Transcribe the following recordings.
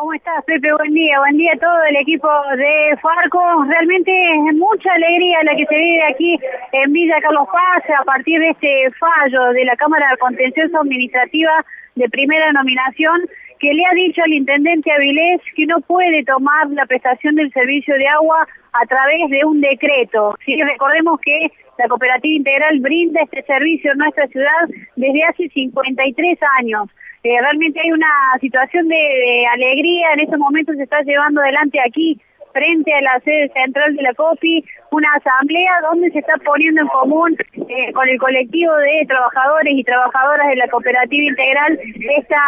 ¿Cómo estás, Pepe? Buen día, buen día a todo el equipo de Farco. Realmente es mucha alegría la que se vive aquí en Villa Carlos Paz a partir de este fallo de la Cámara Contencioso Administrativa de primera nominación que le ha dicho al intendente Avilés que no puede tomar la prestación del servicio de agua a través de un decreto. Sí, recordemos que la cooperativa integral brinda este servicio en nuestra ciudad desde hace 53 años. Eh, realmente hay una situación de, alegría, en estos momentos se está llevando adelante aquí frente a la sede central de la COPI, una asamblea donde se está poniendo en común eh, con el colectivo de trabajadores y trabajadoras de la cooperativa integral esta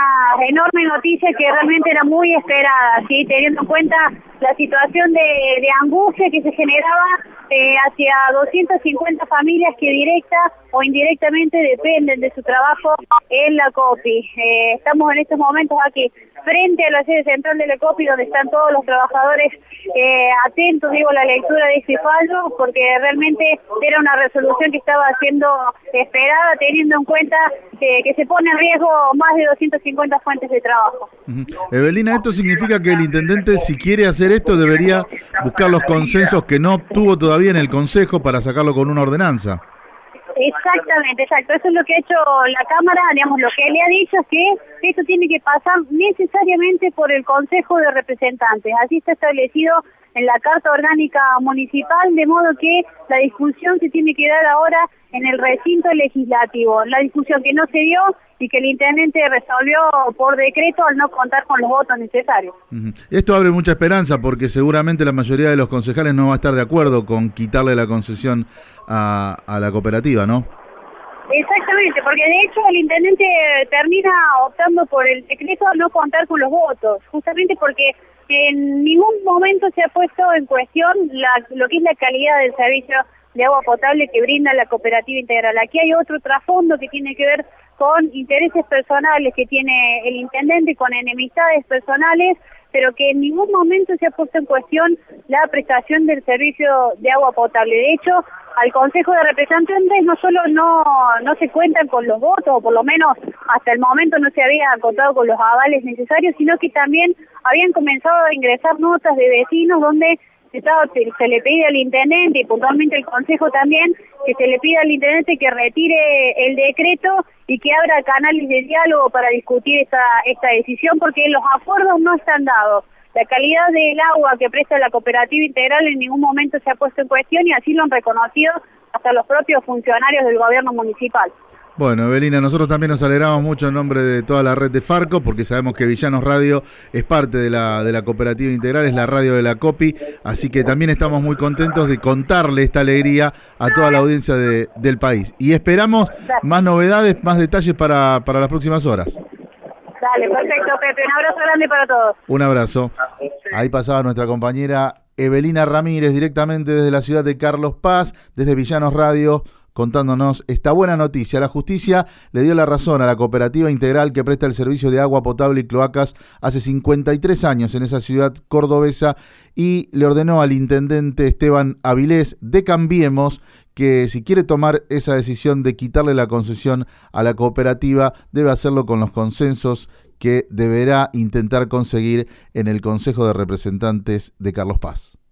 enorme noticia que realmente era muy esperada, ¿sí? teniendo en cuenta la situación de, angustia que se generaba eh, hacia 250 familias que directa o indirectamente dependen de su trabajo en la COPI. Eh, estamos en estos momentos aquí frente a la sede central de la COPI donde están todos los trabajadores eh, atentos, digo, a la lectura de este fallo porque realmente era una resolución que estaba siendo esperada teniendo en cuenta que se pone en riesgo más de 250 fuentes de trabajo. Evelina, esto significa que el intendente si quiere hacer esto debería buscar los consensos que no obtuvo todavía en el Consejo para sacarlo con una ordenanza. Exactamente, exacto. Eso es lo que ha hecho la Cámara, digamos, lo que le ha dicho es que esto tiene que pasar necesariamente por el Consejo de Representantes. Así está establecido en la Carta Orgánica Municipal, de modo que la discusión se tiene que dar ahora en el recinto legislativo. La discusión que no se dio y que el intendente resolvió por decreto al no contar con los votos necesarios. Esto abre mucha esperanza porque seguramente la mayoría de los concejales no va a estar de acuerdo con quitarle la concesión a, a la cooperativa, ¿no? Exactamente, porque de hecho el intendente termina optando por el decreto al no contar con los votos, justamente porque en ningún momento se ha puesto en cuestión la, lo que es la calidad del servicio de agua potable que brinda la cooperativa integral. Aquí hay otro trasfondo que tiene que ver con intereses personales que tiene el intendente, con enemistades personales, pero que en ningún momento se ha puesto en cuestión la prestación del servicio de agua potable. De hecho, al Consejo de Representantes no solo no, no se cuentan con los votos, o por lo menos hasta el momento no se había contado con los avales necesarios, sino que también habían comenzado a ingresar notas de vecinos donde se, le pide al intendente y puntualmente el consejo también que se le pida al intendente que retire el decreto y que abra canales de diálogo para discutir esta, esta decisión porque los acuerdos no están dados. La calidad del agua que presta la cooperativa integral en ningún momento se ha puesto en cuestión y así lo han reconocido hasta los propios funcionarios del gobierno municipal. Bueno, Evelina, nosotros también nos alegramos mucho en nombre de toda la red de Farco, porque sabemos que Villanos Radio es parte de la, de la cooperativa integral, es la radio de la COPI, así que también estamos muy contentos de contarle esta alegría a toda la audiencia de, del país. Y esperamos más novedades, más detalles para, para las próximas horas. Dale, perfecto, Pepe. Un abrazo grande para todos. Un abrazo. Ahí pasaba nuestra compañera Evelina Ramírez directamente desde la ciudad de Carlos Paz, desde Villanos Radio contándonos esta buena noticia. La justicia le dio la razón a la cooperativa integral que presta el servicio de agua potable y cloacas hace 53 años en esa ciudad cordobesa y le ordenó al intendente Esteban Avilés de Cambiemos que si quiere tomar esa decisión de quitarle la concesión a la cooperativa debe hacerlo con los consensos que deberá intentar conseguir en el Consejo de Representantes de Carlos Paz.